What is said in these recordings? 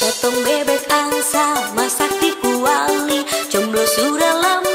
sendirian Tiap malam kesepian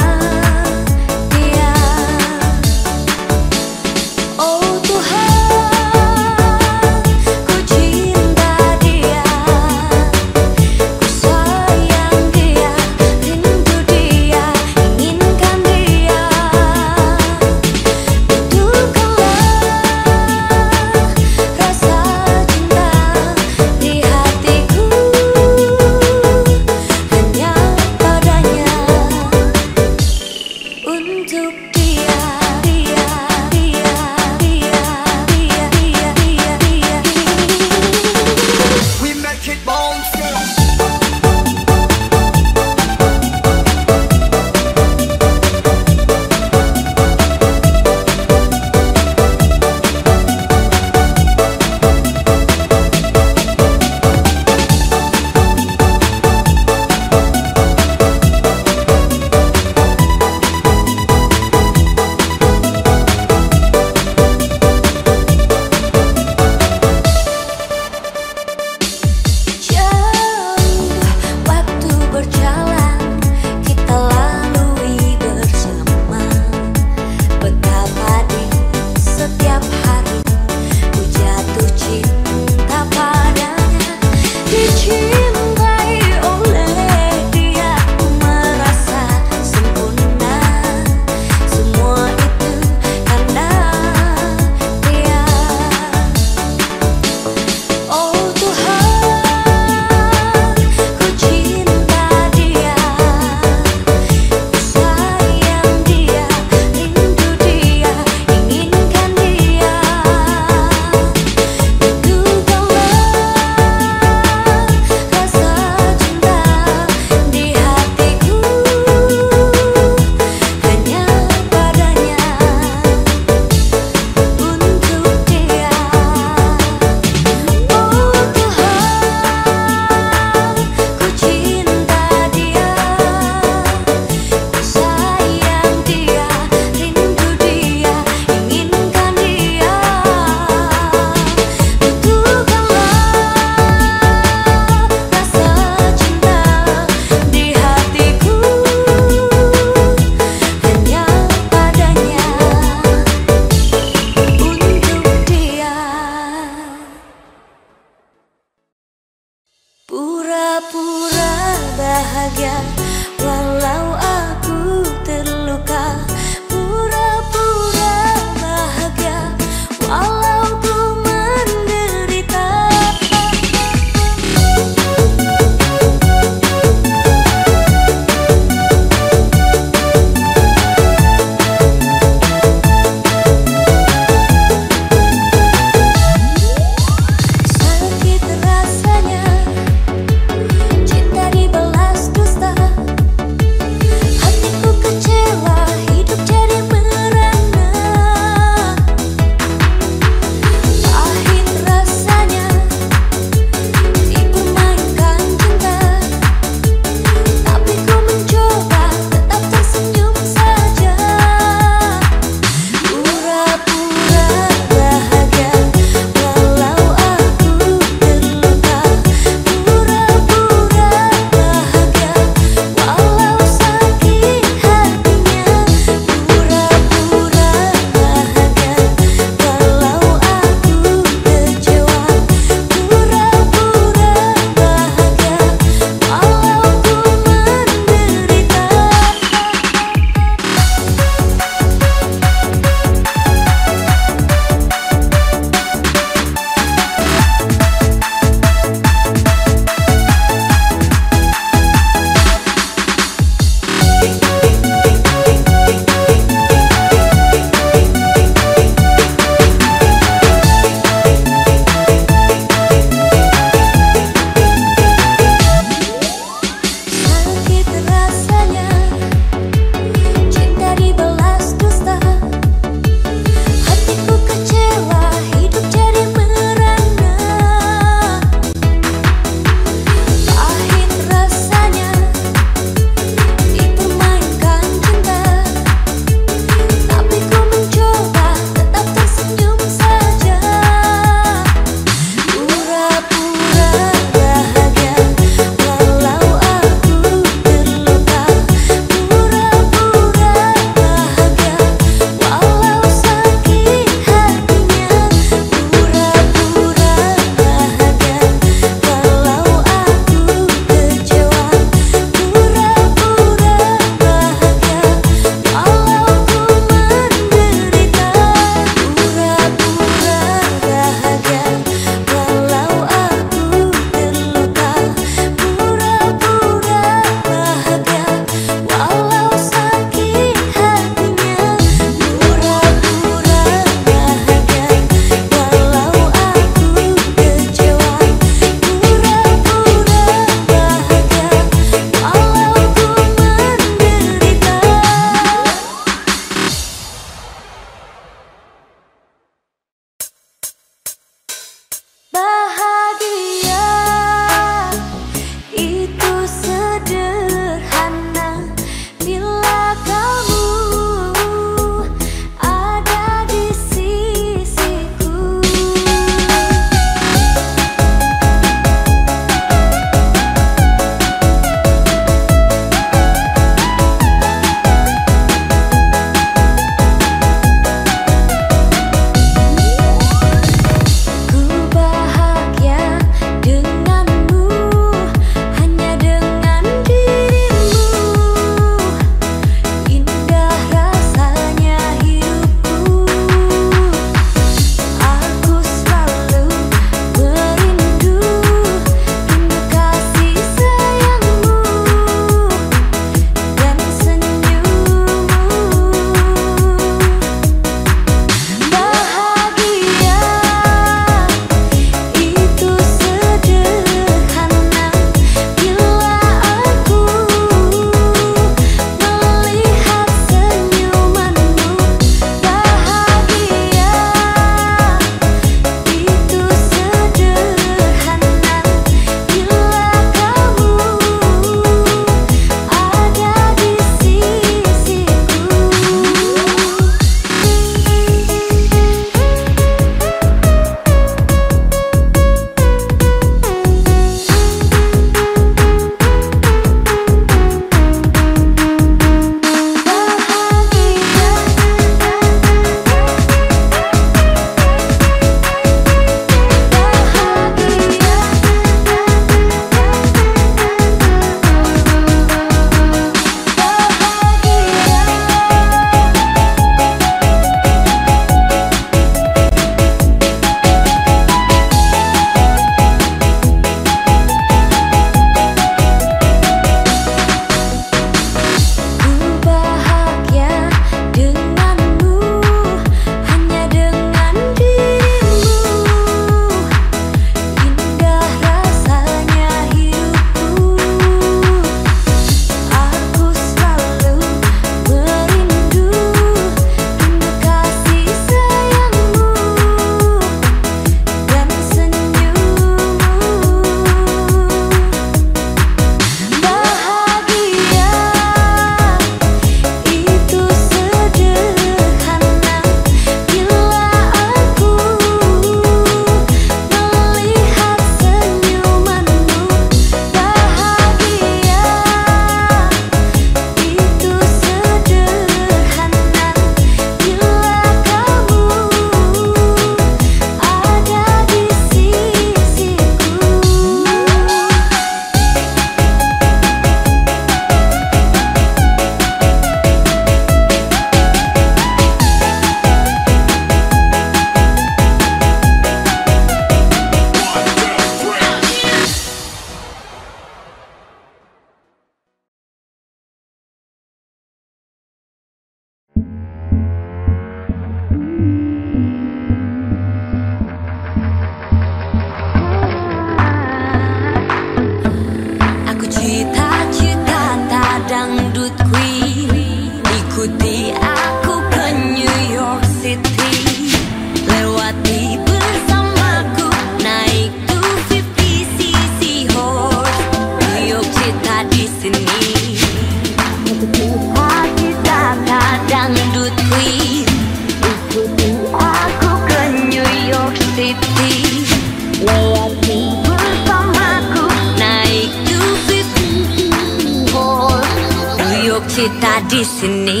kita di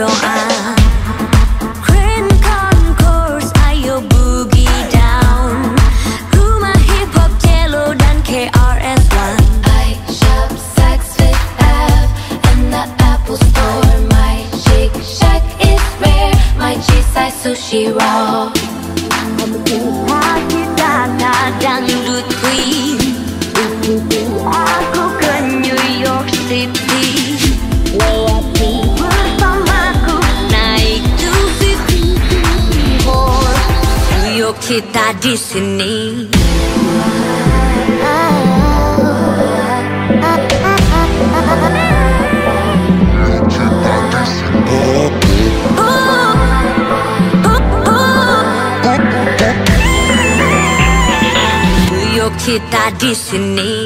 좋아. gissini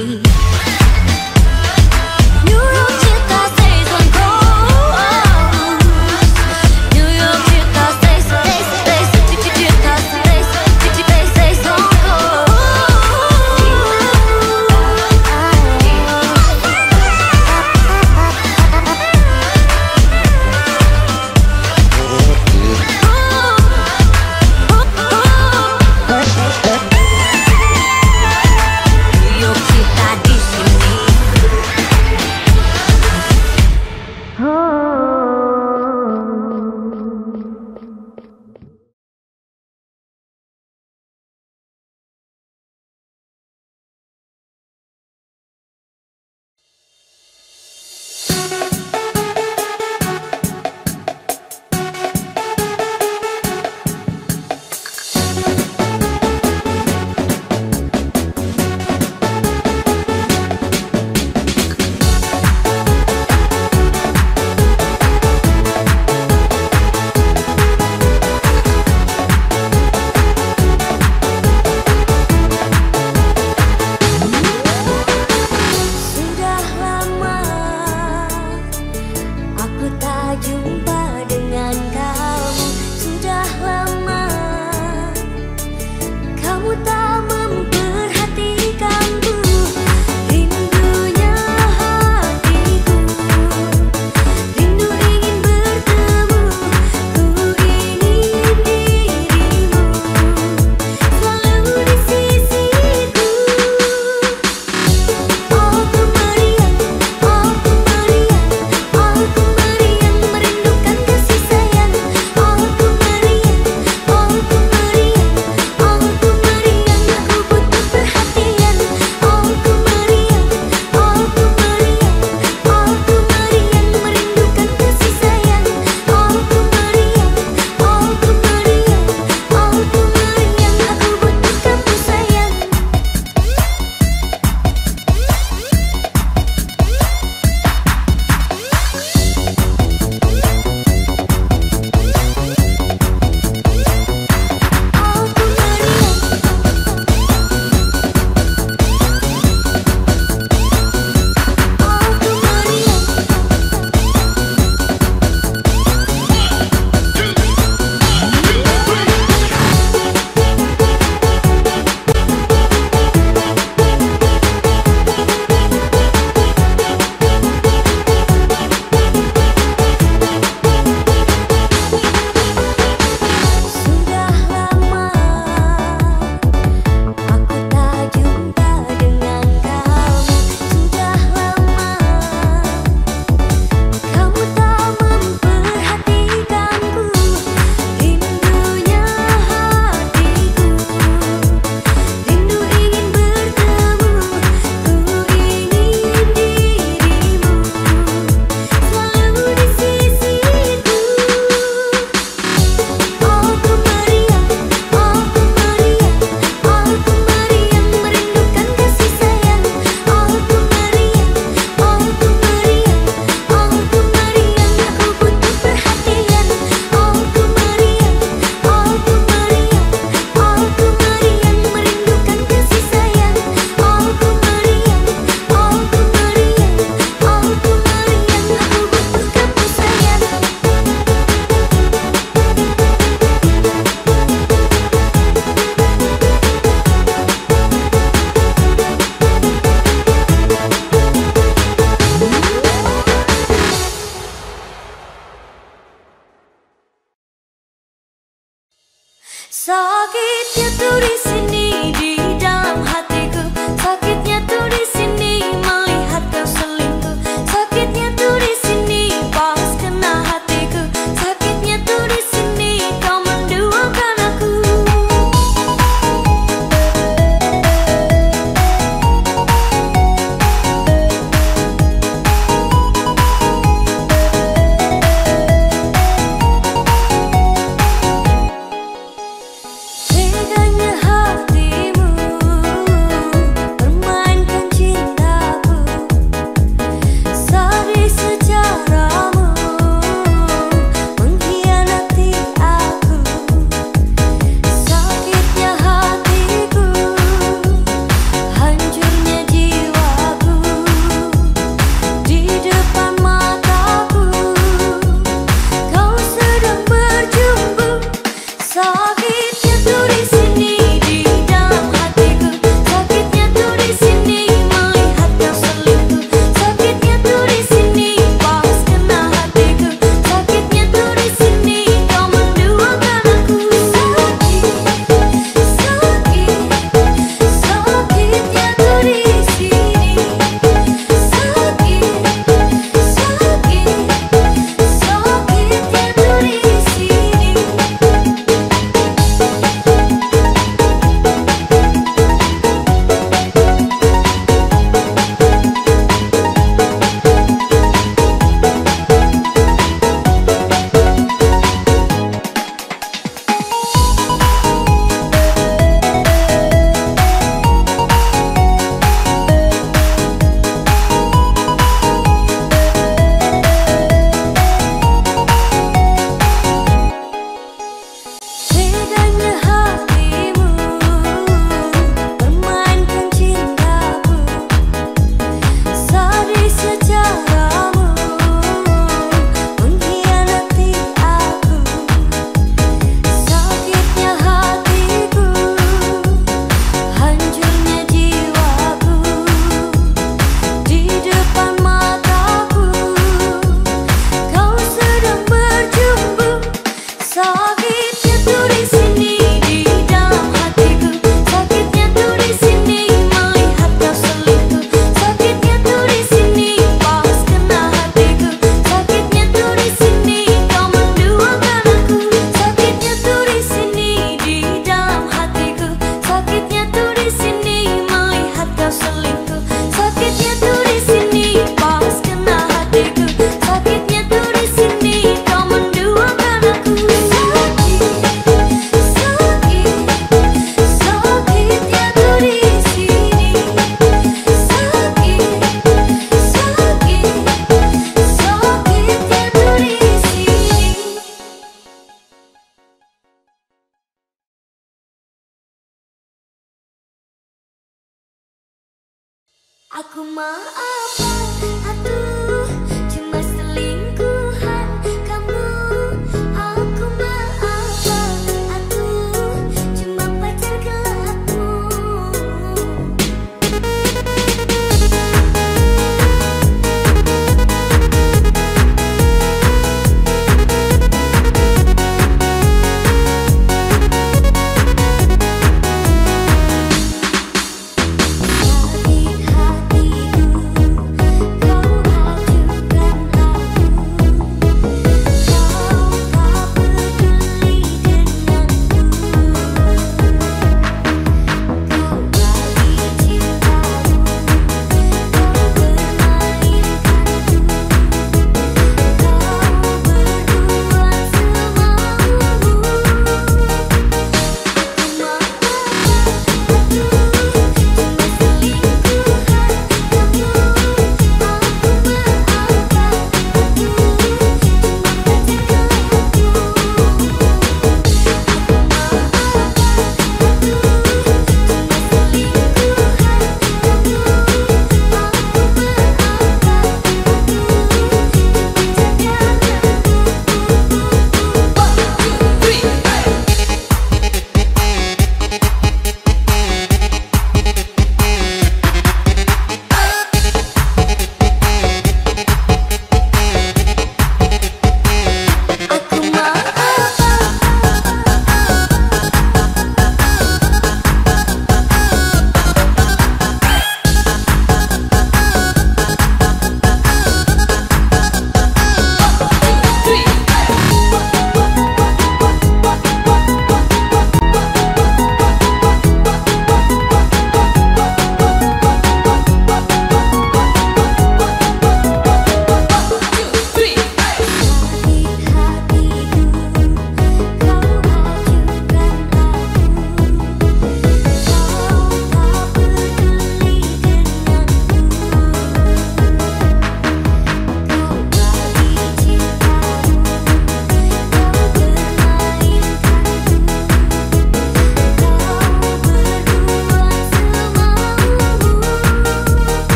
Akuma.